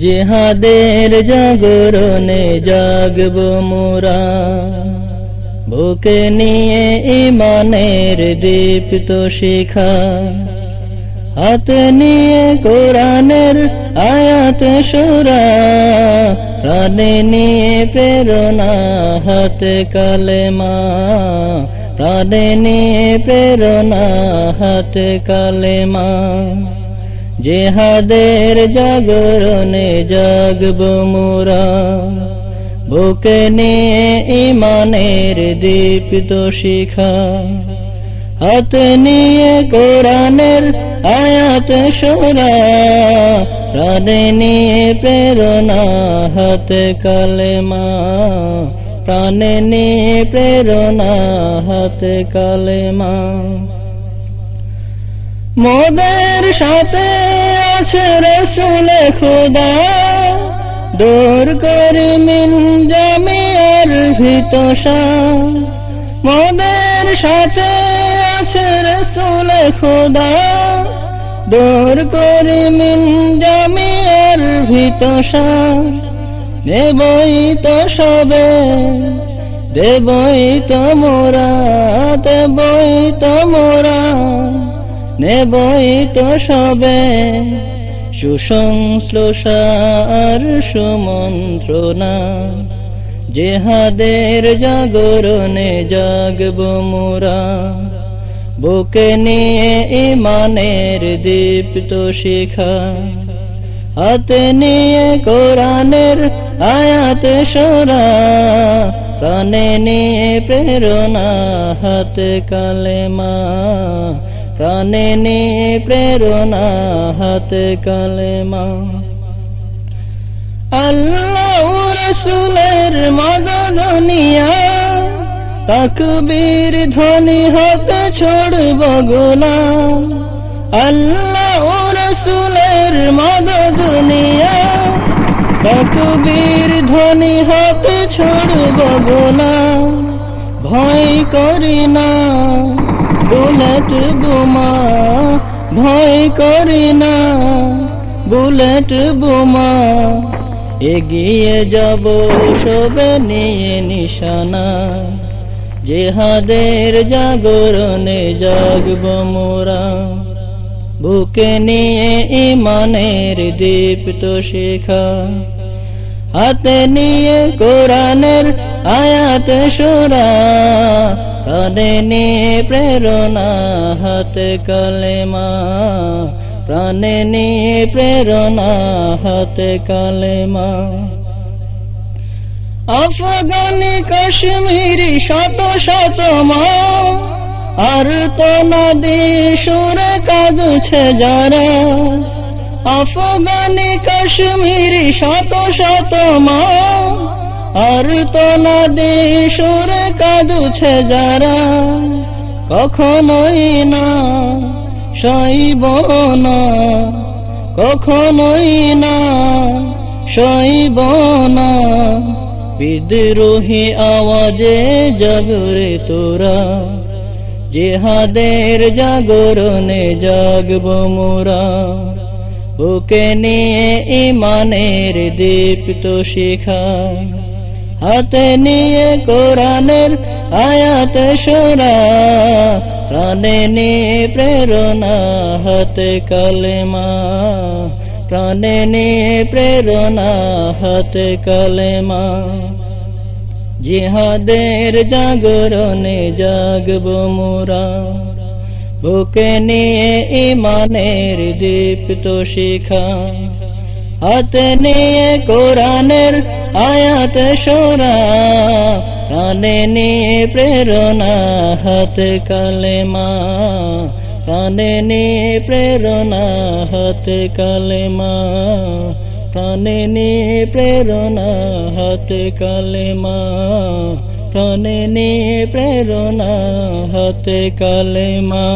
জেহাদের জাগরণে জাগব মোরা। বুকে নিয়ে ইমানের দীপ্ত শিখা। হাতে নিয়ে কোরআনের আয়াত সুরা। প্রাণে নিয়ে প্রেরণা, হাতে কালেমা। প্রাণে নিয়ে প্রেরণা, হাতে কালেমা। জেহাদের জাগরণে জাগব মোরা। বুকে নিয়ে ইমানের দীপ্ত শিখা। হাত নিয়ে কোরআনের আয়াত সোরা প্রাণে নিয়ে প্রেরণা, হাতে কালেমা। প্রাণে নিয়ে প্রেরণা, হাতে কালেমা। মোদের সাথে আছে রসুল খুদা। দূর করি মিন জামিয়ার ভিতসা মোদের সাথে আছে রসুল খুদা। দূর করি মিন জামিয়ার ভিতসা দেবই তো সবে, দেবই তো মোরা, দেবই তো মোরা। নেবই তো সবে সুসংশ্লেষার সুমন্ত্রণা। জেহাদের জাগরণে জাগব মোরা। বুকে নিয়ে ইমানের দীপ্ত শিখা। হাতে নিয়ে কোরআনের আয়াত সোরা। প্রাণে নিয়ে প্রেরণা হাতে কালেমা। প্রাণে নিয়ে প্রেরণা হাতে কালেমা আল্লাহ রসুলের মদদ নিয়া তাকবীর ধ্বনি হতে ছড়ব গোলাম আল্লাহ রসুলের মদদ নিয়া তাকবীর ধ্বনি হতে ছড়ব গোলাম ভয় করি না বুলেট বোমা ভয় করি না, বুলেট বোমা। এগিয়ে যাব সবে নিয়ে নিশানা, জেহাদের জাগরণে জাগব মোরা। বুকে নিয়ে ইমানের দীপ্ত শিখা হাতে নিয়ে কোরআনের আয়াত সুরা প্রাণে নিয়ে প্রেরণা, হাতে কালেমা, প্রাণে নিয়ে প্রেরণা, হাতে কালেমা। আফগানি কাশ্মীরি শত শত মা, আর তো নদী সুরে কাঁদছে যারা আফগানি, কাশ্মীরি শত শত মা। আর তো নদী সুরে কাঁদছে যারা। কখনোই না সইব না। কখনোই না সইব না। বিদ্রোহী আওয়াজে জাগরে তোরা। জেহাদের জাগরণে জাগব মোরা। বুকে নিয়ে ইমানের দীপ্ত শিখা হাতে নিয়ে কোরআনের আয়াত সোরা প্রাণে নিয়ে প্রেরণা, হাতে কালেমা। প্রাণে নিয়ে প্রেরণা, হাতে কালেমা। জিহাদের জাগরণে জাগব মোরা। বুকে নিয়ে ইমানের দীপ্ত শিখা। হাতে নিয়ে কোরআনের আয়াত সোরা প্রাণে নিয়ে প্রেরণা, হাতে কালেমা। প্রাণে নিয়ে প্রেরণা, হাতে কালেমা। প্রাণে নিয়ে প্রেরণা, হাতে কালেমা। প্রাণে নিয়ে প্রেরণা হাতে কালেমা